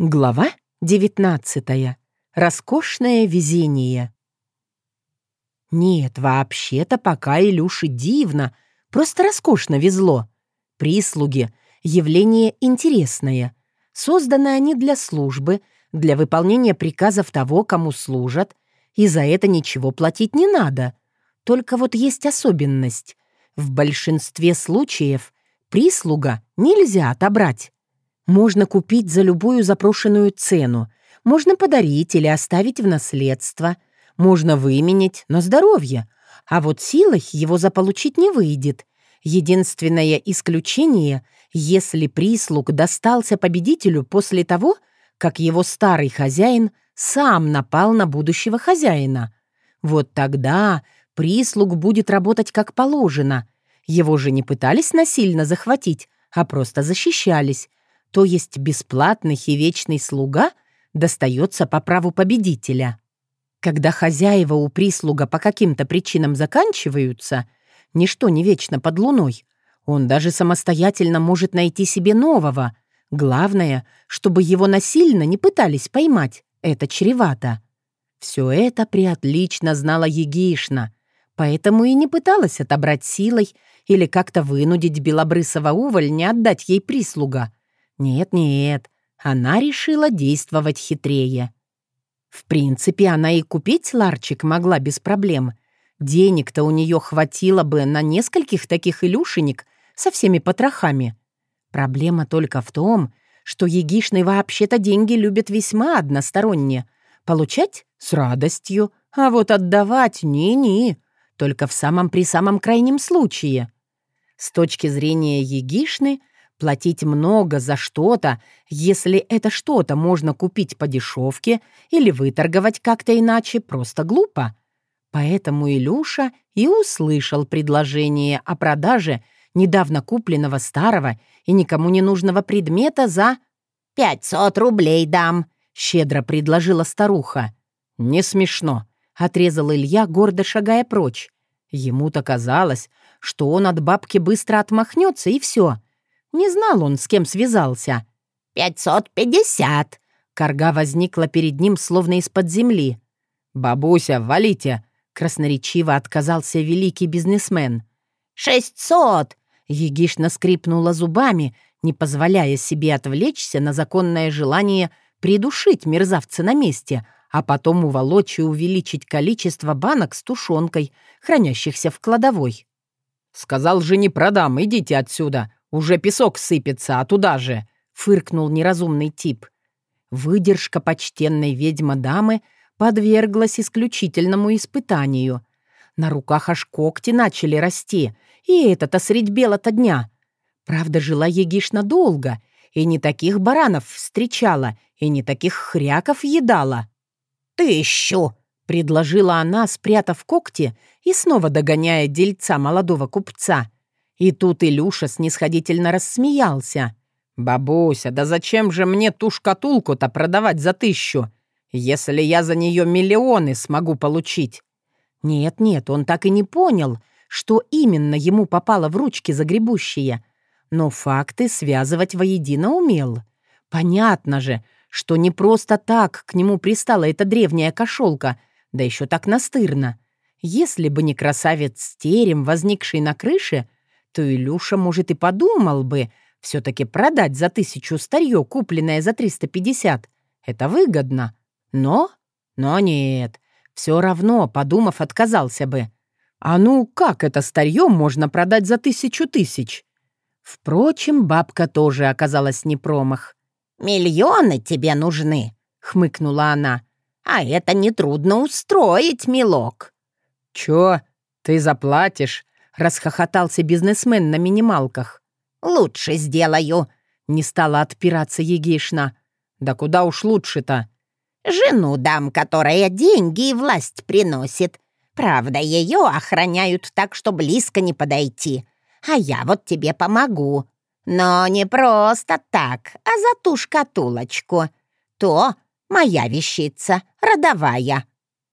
Глава 19. Роскошное везение. Нет, вообще-то пока Илюше дивно, просто роскошно везло. Прислуги — явление интересное. Созданы они для службы, для выполнения приказов того, кому служат, и за это ничего платить не надо. Только вот есть особенность. В большинстве случаев прислуга нельзя отобрать. Можно купить за любую запрошенную цену, можно подарить или оставить в наследство, можно выменять на здоровье, а вот силой его заполучить не выйдет. Единственное исключение, если прислуг достался победителю после того, как его старый хозяин сам напал на будущего хозяина. Вот тогда прислуг будет работать как положено. Его же не пытались насильно захватить, а просто защищались, то есть бесплатный и вечный слуга, достается по праву победителя. Когда хозяева у прислуга по каким-то причинам заканчиваются, ничто не вечно под луной. Он даже самостоятельно может найти себе нового. Главное, чтобы его насильно не пытались поймать. Это чревато. Все это приотлично знала Егишна, поэтому и не пыталась отобрать силой или как-то вынудить белобрысого увольня отдать ей прислуга — нет-нет, она решила действовать хитрее. В принципе, она и купить ларчик могла без проблем. Денег-то у нее хватило бы на нескольких таких илюшенек со всеми потрохами. Проблема только в том, что егишны вообще-то деньги любят весьма односторонне. Получать — с радостью, а вот отдавать — ни-ни, только в самом при самом крайнем случае. С точки зрения егишны — Платить много за что-то, если это что-то можно купить по дешевке или выторговать как-то иначе, просто глупо. Поэтому Илюша и услышал предложение о продаже недавно купленного старого и никому не нужного предмета за «Пятьсот рублей дам», — щедро предложила старуха. «Не смешно», — отрезал Илья, гордо шагая прочь. Ему-то казалось, что он от бабки быстро отмахнется, и все — не знал он, с кем связался. «Пятьсот пятьдесят!» Карга возникла перед ним, словно из-под земли. «Бабуся, валите!» Красноречиво отказался великий бизнесмен. «Шестьсот!» Егишна скрипнула зубами, не позволяя себе отвлечься на законное желание придушить мерзавца на месте, а потом уволочь и увеличить количество банок с тушенкой, хранящихся в кладовой. «Сказал же, не продам, идите отсюда. «Уже песок сыпется, а туда же!» — фыркнул неразумный тип. Выдержка почтенной ведьмы-дамы подверглась исключительному испытанию. На руках аж когти начали расти, и это-то средь бела-то дня. Правда, жила Егишна долго, и не таких баранов встречала, и не таких хряков едала. «Тыщу!» — предложила она, спрятав когти и снова догоняя дельца молодого купца — и тут Илюша снисходительно рассмеялся. «Бабуся, да зачем же мне ту шкатулку-то продавать за тысячу, если я за нее миллионы смогу получить?» Нет-нет, он так и не понял, что именно ему попало в ручки загребущие. Но факты связывать воедино умел. Понятно же, что не просто так к нему пристала эта древняя кошелка, да еще так настырно. Если бы не красавец терем, возникший на крыше, то Илюша, может, и подумал бы, все-таки продать за тысячу старье, купленное за 350. Это выгодно. Но? Но нет. Все равно, подумав, отказался бы. А ну, как это старье можно продать за тысячу тысяч? Впрочем, бабка тоже оказалась не промах. «Миллионы тебе нужны», — хмыкнула она. «А это нетрудно устроить, милок». «Чё, ты заплатишь?» Расхохотался бизнесмен на минималках. «Лучше сделаю», — не стала отпираться Егишна. «Да куда уж лучше-то?» «Жену дам, которая деньги и власть приносит. Правда, ее охраняют так, что близко не подойти. А я вот тебе помогу. Но не просто так, а за ту шкатулочку. То моя вещица, родовая».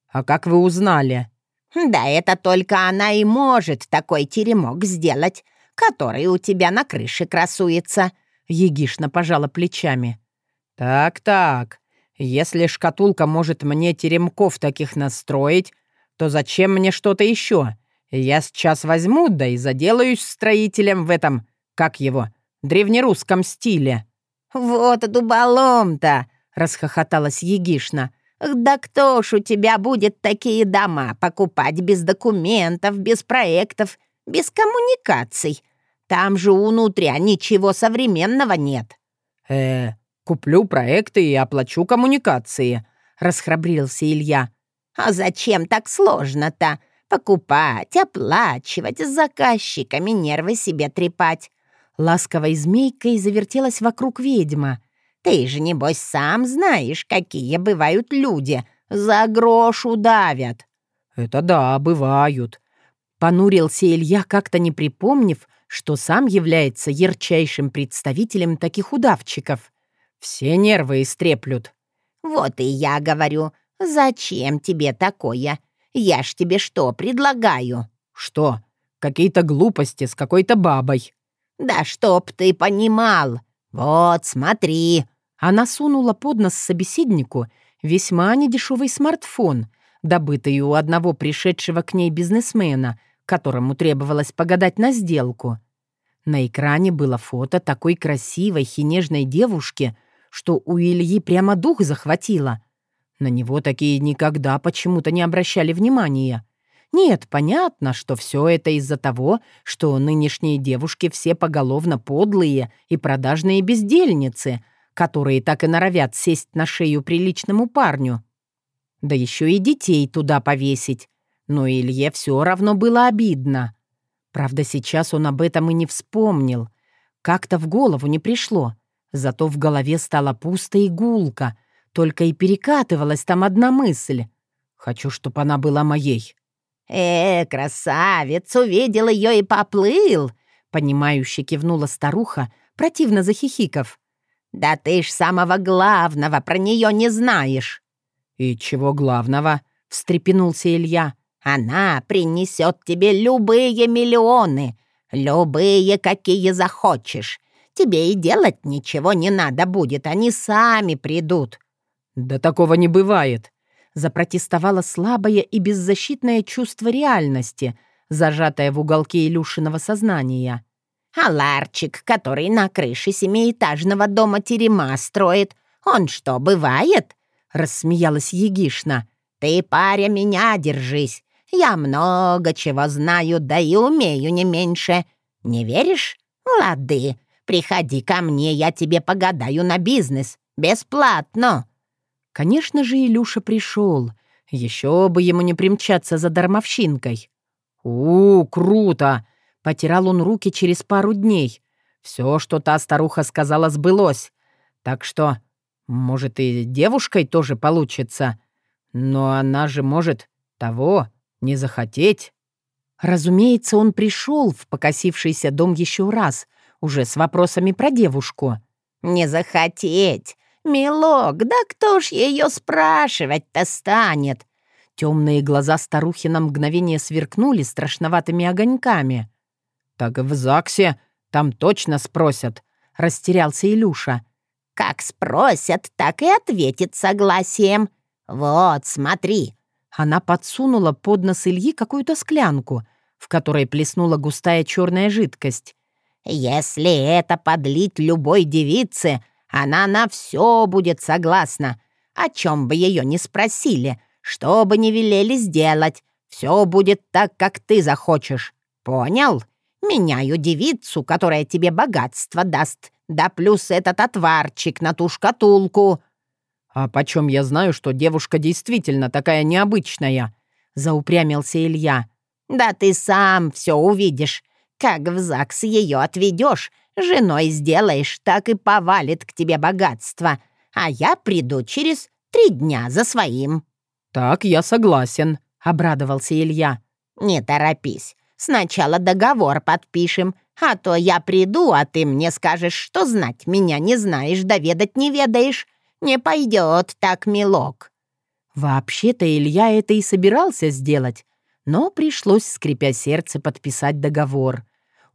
«А как вы узнали?» Да это только она и может такой теремок сделать, который у тебя на крыше красуется», — егишно пожала плечами. «Так-так, если шкатулка может мне теремков таких настроить, то зачем мне что-то еще? Я сейчас возьму, да и заделаюсь строителем в этом, как его, древнерусском стиле». «Вот дуболом-то!» — расхохоталась Егишна. «Да кто ж у тебя будет такие дома покупать без документов, без проектов, без коммуникаций? Там же унутря ничего современного нет». «Э, куплю проекты и оплачу коммуникации», — расхрабрился Илья. «А зачем так сложно-то? Покупать, оплачивать, с заказчиками нервы себе трепать». Ласковой змейкой завертелась вокруг ведьма. «Ты же, небось, сам знаешь, какие бывают люди. За грош удавят». «Это да, бывают», — понурился Илья, как-то не припомнив, что сам является ярчайшим представителем таких удавчиков. Все нервы истреплют. «Вот и я говорю, зачем тебе такое? Я ж тебе что предлагаю?» «Что? Какие-то глупости с какой-то бабой». «Да чтоб ты понимал! Вот, смотри!» Она сунула под нос собеседнику весьма недешевый смартфон, добытый у одного пришедшего к ней бизнесмена, которому требовалось погадать на сделку. На экране было фото такой красивой и нежной девушки, что у Ильи прямо дух захватило. На него такие никогда почему-то не обращали внимания. Нет, понятно, что все это из-за того, что нынешние девушки все поголовно подлые и продажные бездельницы, которые так и норовят сесть на шею приличному парню. Да еще и детей туда повесить. Но Илье все равно было обидно. Правда, сейчас он об этом и не вспомнил. Как-то в голову не пришло. Зато в голове стало пусто и. Только и перекатывалась там одна мысль. «Хочу, чтобы она была моей». «Э, красавец, увидел ее и поплыл!» Понимающе кивнула старуха, противно захихиков. «Да ты ж самого главного про нее не знаешь!» «И чего главного?» — встрепенулся Илья. Она принесет тебе любые миллионы, любые, какие захочешь. Тебе и делать ничего не надо будет, они сами придут». «Да такого не бывает», — запротестовало слабое и беззащитное чувство реальности, зажатое в уголке Илюшиного сознания. «А ларчик, который на крыше семиэтажного дома терема строит, он что, бывает?» — рассмеялась Егишна. «Ты, паря, меня держись. Я много чего знаю, да и умею не меньше. Не веришь? Лады, приходи ко мне, я тебе погадаю на бизнес. Бесплатно». Конечно же, Илюша пришел. Еще бы ему не примчаться за дармовщинкой. «У, круто!» — потирал он руки через пару дней. Все, что та старуха сказала, сбылось. Так что, может, и девушкой тоже получится. Но она же может того, не захотеть? Разумеется, он пришел в покосившийся дом еще раз, уже с вопросами про девушку. «Не захотеть! Милок, да кто ж ее спрашивать-то станет?» Темные глаза старухи на мгновение сверкнули страшноватыми огоньками. «Так в ЗАГСе там точно спросят», — растерялся Илюша. «Как спросят, так и ответит согласием. Вот, смотри, она подсунула под нос Ильи какую-то склянку, в которой плеснула густая черная жидкость. «Если это подлить любой девице, она на все будет согласна. О чем бы ее ни спросили, что бы ни велели сделать, все будет так, как ты захочешь. Понял? Меняю девицу, которая тебе богатство даст, да плюс этот отварчик на ту шкатулку». «А почем я знаю, что девушка действительно такая необычная?» — заупрямился Илья. «Да ты сам все увидишь. Как в ЗАГС ее отведешь, женой сделаешь, так и повалит к тебе богатство. А я приду через три дня за своим». «Так, я согласен», — обрадовался Илья. «Не торопись. Сначала договор подпишем, а то я приду, а ты мне скажешь, что знать меня не знаешь, доведать не ведаешь. «Не пойдет так, милок». Вообще-то Илья это и собирался сделать, но пришлось, скрипя сердце, подписать договор.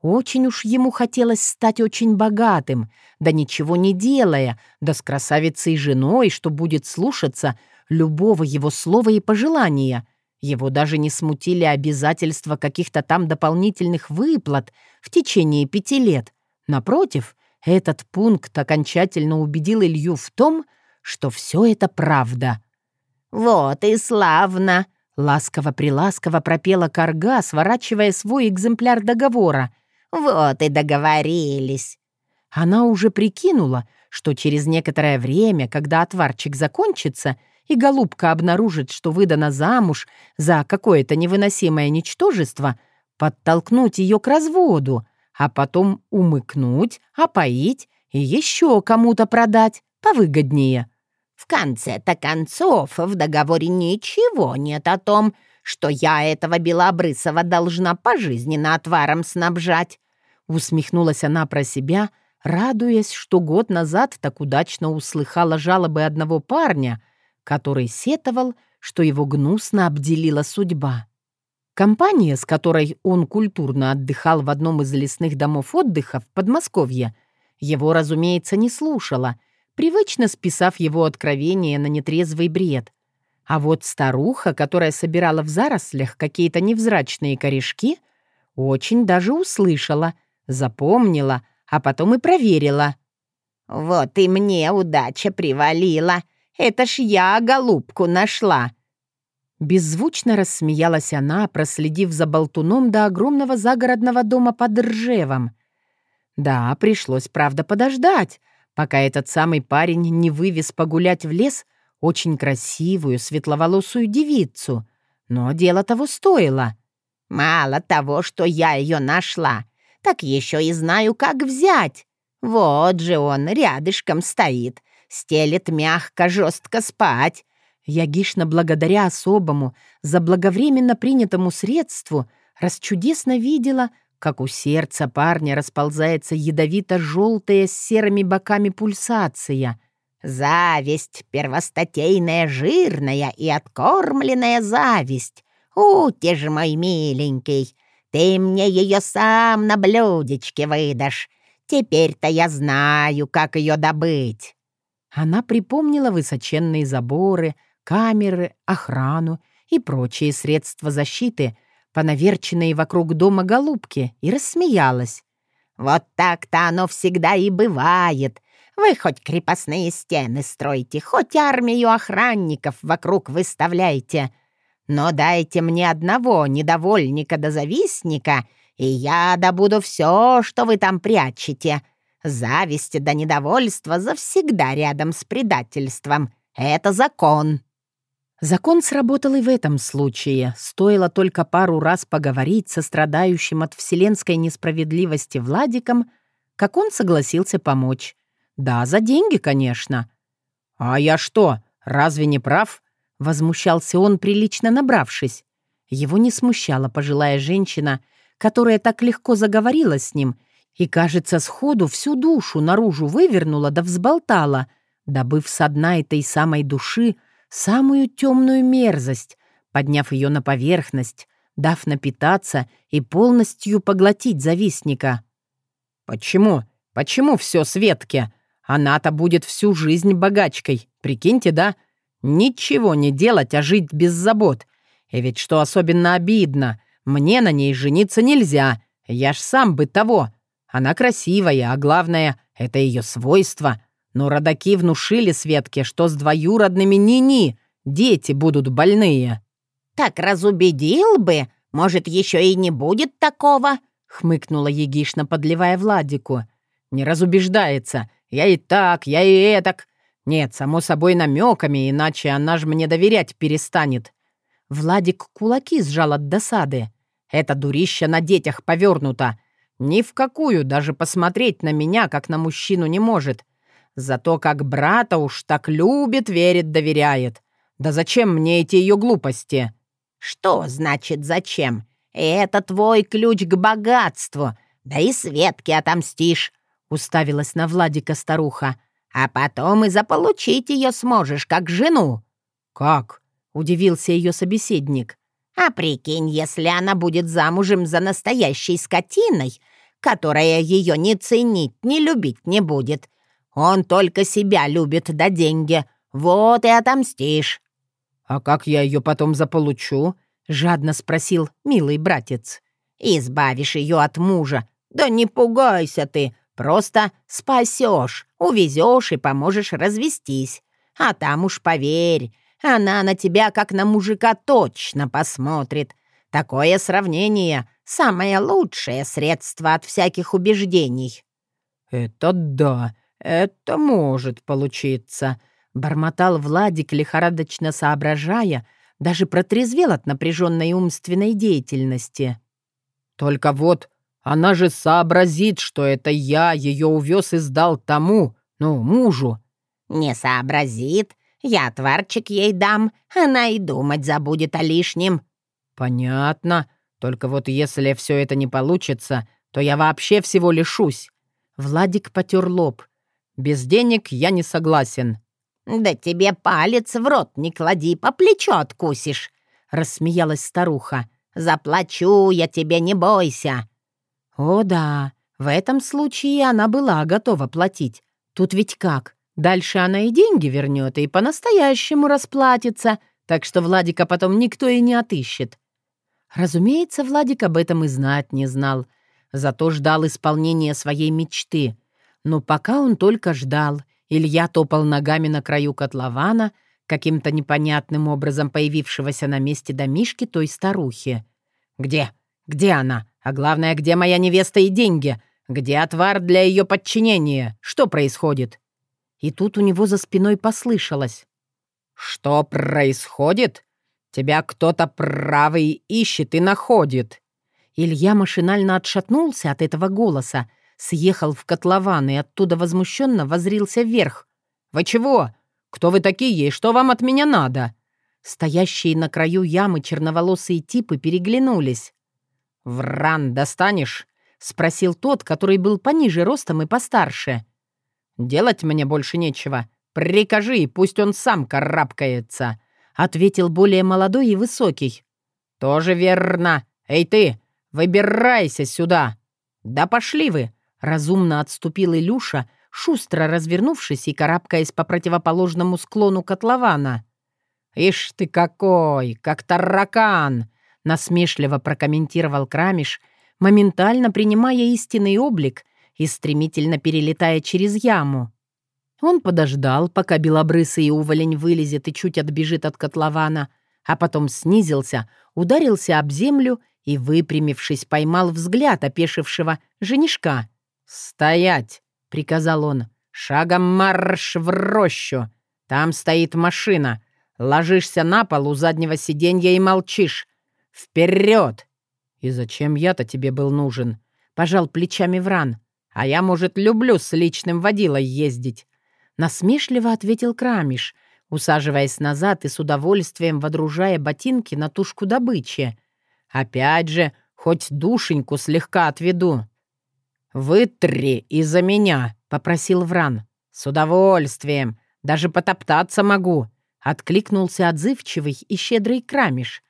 Очень уж ему хотелось стать очень богатым, да ничего не делая, да с красавицей женой, что будет слушаться любого его слова и пожелания. Его даже не смутили обязательства каких-то там дополнительных выплат в течение пяти лет. Напротив, этот пункт окончательно убедил Илью в том, что все это правда. «Вот и славно!» — ласково-приласково пропела Карга, сворачивая свой экземпляр договора. «Вот и договорились!» Она уже прикинула, что через некоторое время, когда отварчик закончится, и голубка обнаружит, что выдана замуж за какое-то невыносимое ничтожество, подтолкнуть ее к разводу, а потом умыкнуть, опоить и еще кому-то продать повыгоднее. В конце-то концов, в договоре ничего нет о том, что я этого Белобрысова должна пожизненно отваром снабжать. Усмехнулась она про себя, радуясь, что год назад так удачно услыхала жалобы одного парня, который сетовал, что его гнусно обделила судьба. Компания, с которой он культурно отдыхал в одном из лесных домов отдыха в Подмосковье, его, разумеется, не слушала — привычно списав его откровение на нетрезвый бред. А вот старуха, которая собирала в зарослях какие-то невзрачные корешки, очень даже услышала, запомнила, а потом и проверила. «Вот и мне удача привалила. Это ж я голубку нашла». Беззвучно рассмеялась она, проследив за болтуном до огромного загородного дома под Ржевом. Да, пришлось, правда, подождать, пока этот самый парень не вывез погулять в лес очень красивую светловолосую девицу. Но дело того стоило. «Мало того, что я ее нашла, так еще и знаю, как взять. Вот же он рядышком стоит, стелет мягко, жестко спать». Ягишна благодаря особому, заблаговременно принятому средству, расчудесно видела, как у сердца парня расползается ядовито-желтая с серыми боками пульсация. «Зависть, первостатейная, жирная и откормленная зависть. Ути ж мой миленький, ты мне ее сам на блюдечке выдашь. Теперь-то я знаю, как ее добыть». Она припомнила высоченные заборы, камеры, охрану и прочие средства защиты — понаверченные вокруг дома голубки, и рассмеялась. «Вот так-то оно всегда и бывает. Вы хоть крепостные стены стройте, хоть армию охранников вокруг выставляйте. Но дайте мне одного недовольника до завистника, и я добуду все, что вы там прячете. Зависть до недовольства завсегда рядом с предательством. Это закон». Закон сработал и в этом случае. Стоило только пару раз поговорить со страдающим от вселенской несправедливости Владиком, как он согласился помочь. Да, за деньги, конечно. «А я что, разве не прав?» — возмущался он, прилично набравшись. Его не смущала пожилая женщина, которая так легко заговорила с ним и, кажется, сходу всю душу наружу вывернула да взболтала, добыв со дна этой самой души — самую темную мерзость, подняв ее на поверхность, дав напитаться и полностью поглотить завистника. «Почему? Почему все Светке? Она-то будет всю жизнь богачкой, прикиньте, да? Ничего не делать, а жить без забот. И ведь что особенно обидно, мне на ней жениться нельзя, я ж сам бы того. Она красивая, а главное, это ее свойство — но родаки внушили Светке, что с двоюродными ни-ни, дети будут больные. «Так разубедил бы, может, еще и не будет такого?» — хмыкнула Егишна, подливая Владику. «Не разубеждается. Я и так, я и этак. Нет, само собой намеками, иначе она ж мне доверять перестанет». Владик кулаки сжал от досады. «Это дурище на детях повернуто. Ни в какую даже посмотреть на меня, как на мужчину, не может. Зато как брата уж так любит, верит, доверяет. Да зачем мне эти ее глупости?» «Что значит зачем? Это твой ключ к богатству. Да и Светке отомстишь», — уставилась на Владика старуха. «А потом и заполучить ее сможешь, как жену». «Как?» — удивился ее собеседник. «А прикинь, если она будет замужем за настоящей скотиной, которая ее не ценить, не любить не будет. Он только себя любит да деньги. Вот и отомстишь». «А как я ее потом заполучу?» — жадно спросил милый братец. «Избавишь ее от мужа. Да не пугайся ты, просто спасешь, увезешь и поможешь развестись. А там уж поверь, она на тебя как на мужика точно посмотрит. Такое сравнение — самое лучшее средство от всяких убеждений». «Это да, это может получиться», — бормотал Владик, лихорадочно соображая, даже протрезвел от напряженной умственной деятельности. «Только вот она же сообразит, что это я ее увез и сдал тому, ну, мужу». «Не сообразит. Я отварчик ей дам, она и думать забудет о лишнем». «Понятно. Только вот если все это не получится, то я вообще всего лишусь». Владик потер лоб. «Без денег я не согласен». «Да тебе палец в рот не клади, по плечу откусишь», — рассмеялась старуха. «Заплачу я тебе, не бойся». О да, в этом случае она была готова платить. Тут ведь как? Дальше она и деньги вернет, и по-настоящему расплатится, так что Владика потом никто и не отыщет. Разумеется, Владик об этом и знать не знал, зато ждал исполнения своей мечты. Но пока он только ждал, Илья топал ногами на краю котлована, каким-то непонятным образом появившегося на месте домишки той старухи. «Где? Где она? А главное, где моя невеста и деньги? Где отвар для ее подчинения? Что происходит?» И тут у него за спиной послышалось. «Что происходит? Тебя кто-то правый ищет и находит». Илья машинально отшатнулся от этого голоса, съехал в котлован и оттуда возмущенно возрился вверх. «Вы чего? Кто вы такие и что вам от меня надо?» Стоящие на краю ямы черноволосые типы переглянулись. «Вран достанешь?» — спросил тот, который был пониже ростом и постарше. «Делать мне больше нечего. Прикажи, пусть он сам карабкается», — ответил более молодой и высокий. «Тоже верно. Эй ты, выбирайся сюда!» «Да пошли вы!» — разумно отступил Илюша, шустро развернувшись и карабкаясь по противоположному склону котлована. «Ишь ты какой, как таракан!» — насмешливо прокомментировал Крамиш, моментально принимая истинный облик и стремительно перелетая через яму. Он подождал, пока белобрысый уволень вылезет и чуть отбежит от котлована, а потом снизился, ударился об землю и, выпрямившись, поймал взгляд опешившего женишка. «Стоять!» — приказал он. «Шагом марш в рощу! Там стоит машина. Ложишься на пол у заднего сиденья и молчишь. Вперед!» «И зачем я-то тебе был нужен?» — пожал плечами Вран. «А я, может, люблю с личным водилой ездить». Насмешливо ответил Крамиш, усаживаясь назад и с удовольствием водружая ботинки на тушку добычи. «Опять же, хоть душеньку слегка отведу». «Вытри из-за меня», — попросил Вран. «С удовольствием. Даже потоптаться могу», — откликнулся отзывчивый и щедрый Крамиш.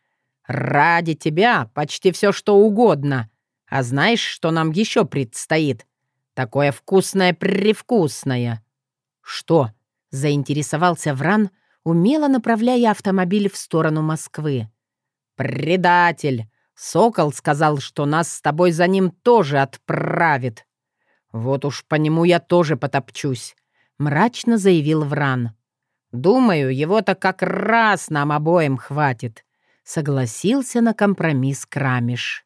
«Ради тебя почти все что угодно. А знаешь, что нам еще предстоит? Такое вкусное-привкусное». «Что?» — заинтересовался Вран, умело направляя автомобиль в сторону Москвы. «Предатель! Сокол сказал, что нас с тобой за ним тоже отправит. Вот уж по нему я тоже потопчусь», — мрачно заявил Вран. «Думаю, его-то как раз нам обоим хватит», — согласился на компромисс Крамиш.